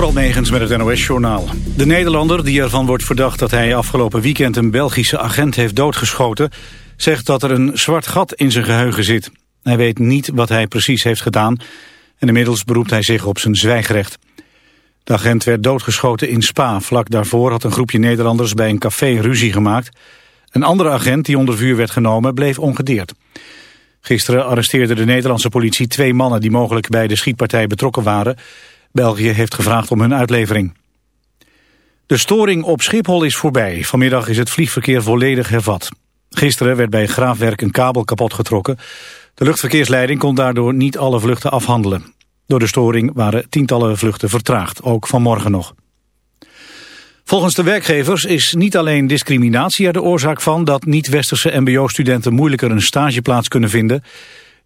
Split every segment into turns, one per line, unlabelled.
Door negens met het NOS-journaal. De Nederlander, die ervan wordt verdacht dat hij afgelopen weekend een Belgische agent heeft doodgeschoten, zegt dat er een zwart gat in zijn geheugen zit. Hij weet niet wat hij precies heeft gedaan en inmiddels beroept hij zich op zijn zwijgrecht. De agent werd doodgeschoten in Spa. Vlak daarvoor had een groepje Nederlanders bij een café ruzie gemaakt. Een andere agent die onder vuur werd genomen bleef ongedeerd. Gisteren arresteerde de Nederlandse politie twee mannen die mogelijk bij de schietpartij betrokken waren. België heeft gevraagd om hun uitlevering. De storing op Schiphol is voorbij. Vanmiddag is het vliegverkeer volledig hervat. Gisteren werd bij graafwerk een kabel kapot getrokken. De luchtverkeersleiding kon daardoor niet alle vluchten afhandelen. Door de storing waren tientallen vluchten vertraagd, ook vanmorgen nog. Volgens de werkgevers is niet alleen discriminatie er de oorzaak van... dat niet-westerse mbo-studenten moeilijker een stageplaats kunnen vinden.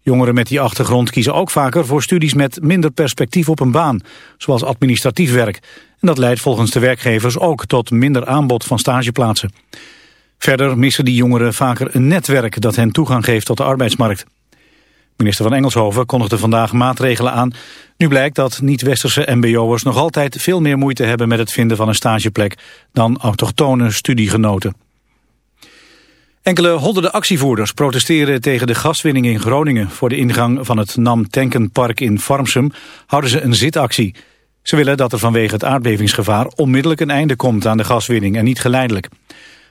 Jongeren met die achtergrond kiezen ook vaker voor studies met minder perspectief op een baan, zoals administratief werk. En dat leidt volgens de werkgevers ook tot minder aanbod van stageplaatsen. Verder missen die jongeren vaker een netwerk dat hen toegang geeft tot de arbeidsmarkt. Minister van Engelshoven kondigde vandaag maatregelen aan. Nu blijkt dat niet-westerse mbo'ers nog altijd veel meer moeite hebben met het vinden van een stageplek dan autochtone studiegenoten. Enkele honderden actievoerders protesteren tegen de gaswinning in Groningen. Voor de ingang van het Nam Tankenpark in Farmsum houden ze een zitactie. Ze willen dat er vanwege het aardbevingsgevaar onmiddellijk een einde komt aan de gaswinning en niet geleidelijk.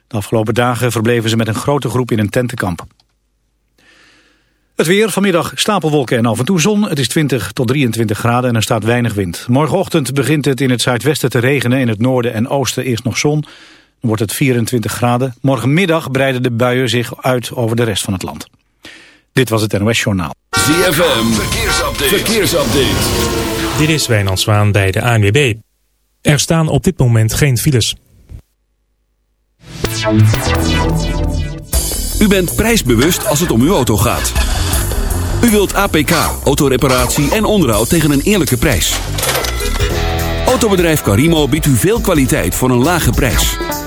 De afgelopen dagen verbleven ze met een grote groep in een tentenkamp. Het weer, vanmiddag stapelwolken en af en toe zon. Het is 20 tot 23 graden en er staat weinig wind. Morgenochtend begint het in het zuidwesten te regenen. In het noorden en oosten eerst nog zon. Wordt het 24 graden. Morgenmiddag breiden de buien zich uit over de rest van het land. Dit was het NOS Journaal.
ZFM, verkeersupdate. verkeersupdate.
Dit is Wijnand Zwaan bij de ANWB. Er staan op dit moment geen files.
U bent prijsbewust als het om uw auto gaat. U wilt APK, autoreparatie en onderhoud tegen een eerlijke prijs. Autobedrijf Carimo biedt u veel kwaliteit voor een lage prijs.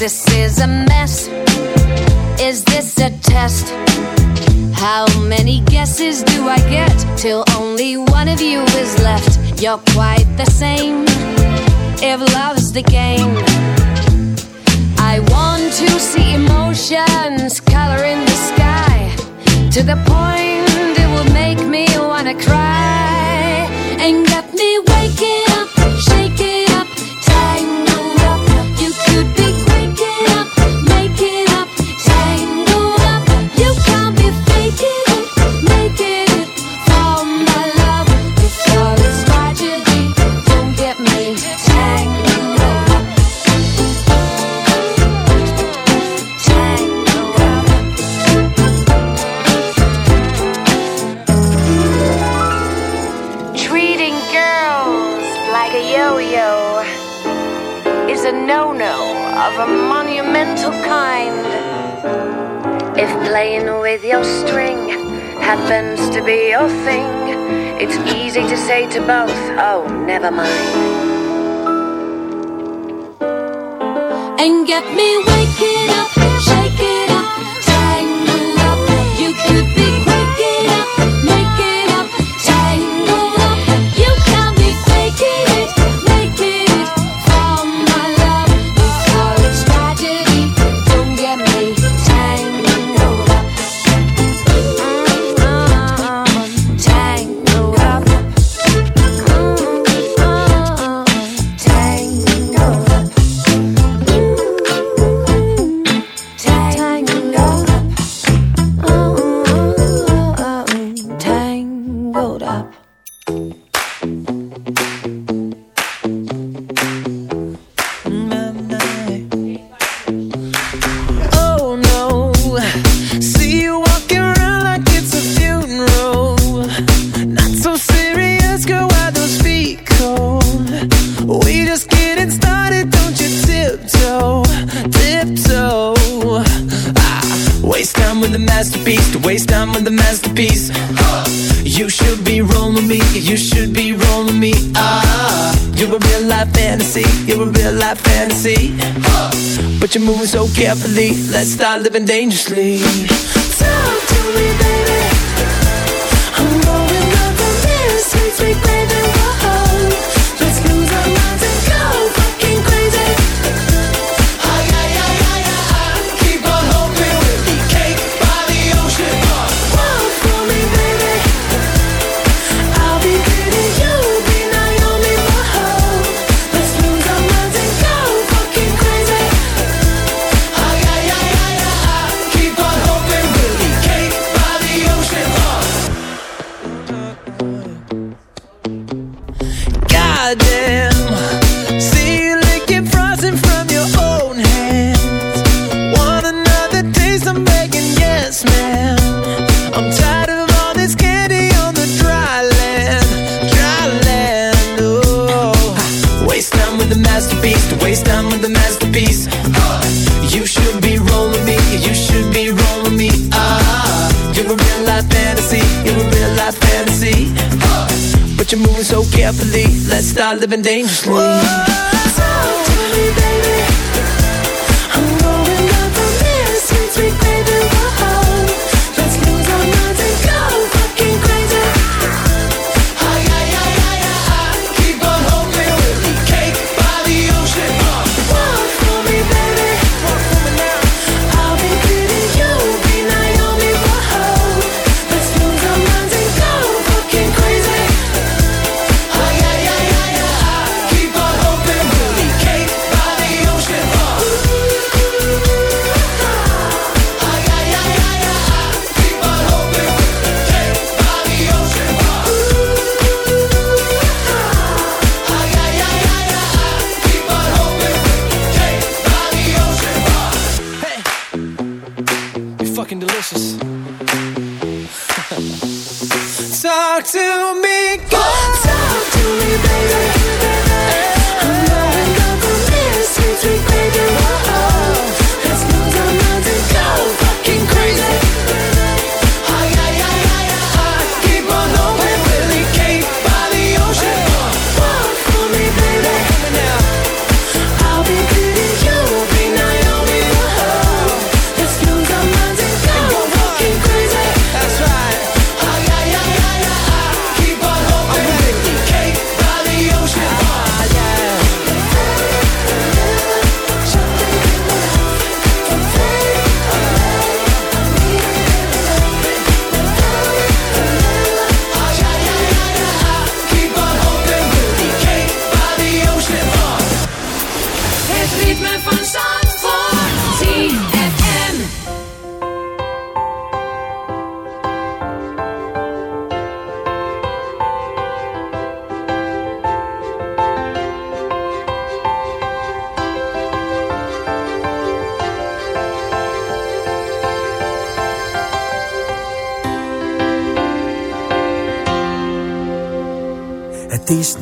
this is a mess? Is this a test? How many guesses do I get till only one of you is left? You're quite the same. If love's the game, I want to see emotions coloring the sky to the point never mind. And get me waking up.
living dangerously. I did. so carefully. Let's start living dangerously. Whoa, talk to me, baby.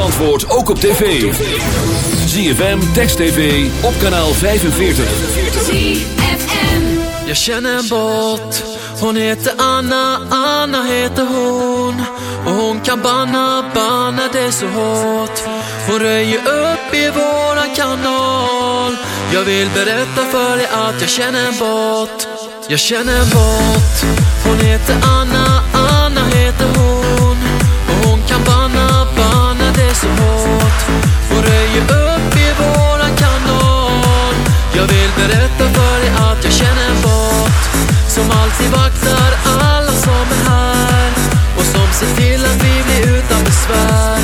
Zandvoort ook op tv. ZFM, Text TV, op kanaal 45.
Jag känner en båt. Hon heter Anna, Anna heter hon. Och hon kan banna, banna det så hårt. Hon röjer upp i våran kanal. Jag vill berätta för dig att jag känner en båt. Jag känner en båt. Hon heter Anna, Anna Hon upp i våran kanon Jag vill berätta för dig att jag känner en bot. Som alltid vaktar alla som är här Och som ser till att vi blir utan besvär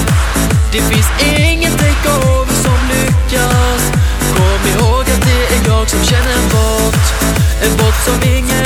Det finns ingen takeover som lyckas Kom ihåg att det är jag som känner en bot. En bot som ingen, ingen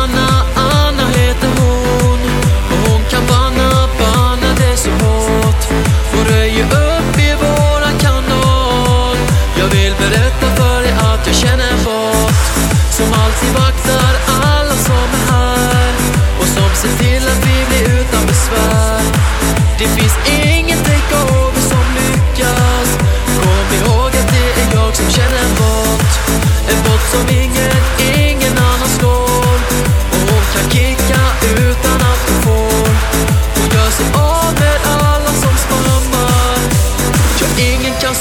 Anna Hon röjer upp i våran kanal Jag vill berätta för dig att jag känner en bot Som alltid vaktar alla som är här Och som ser till att vi blir utan besvär. Det finns ingen takeover som lyckas. Kom ihåg att det är jag som känner en bot En bot som ingen,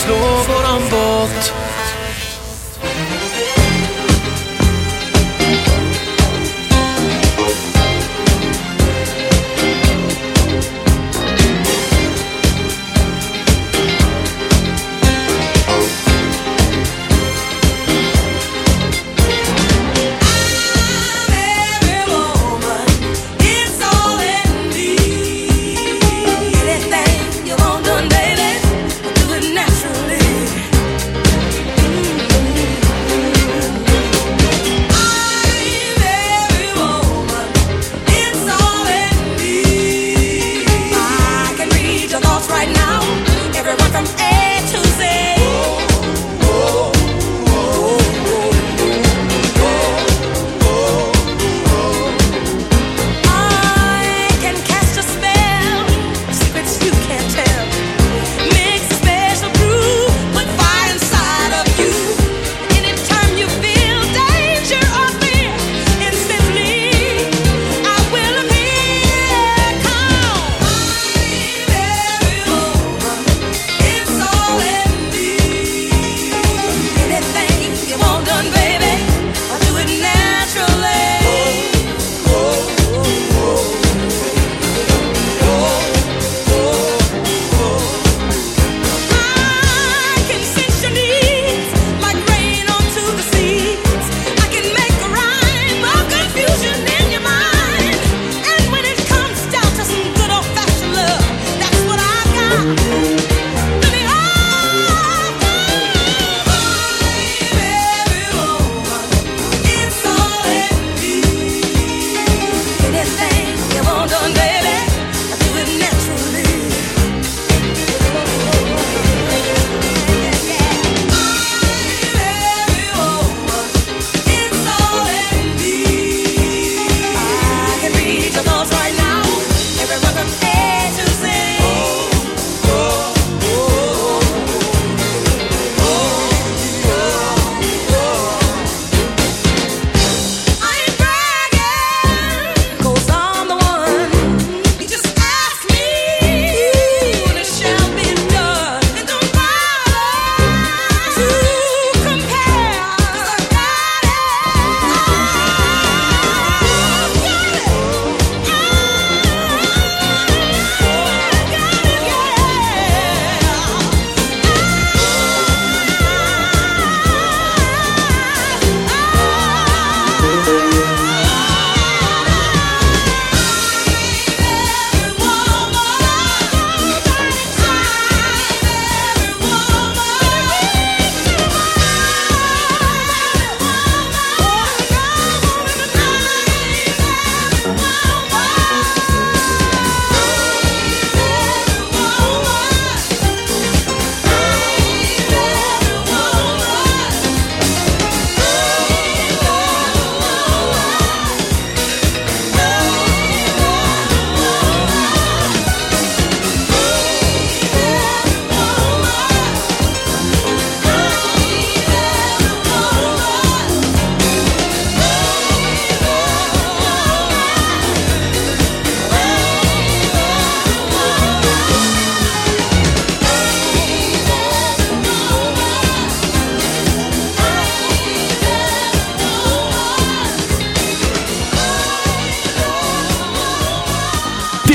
مثل برام باد.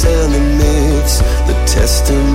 selling myths, the
testimony.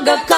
Longer.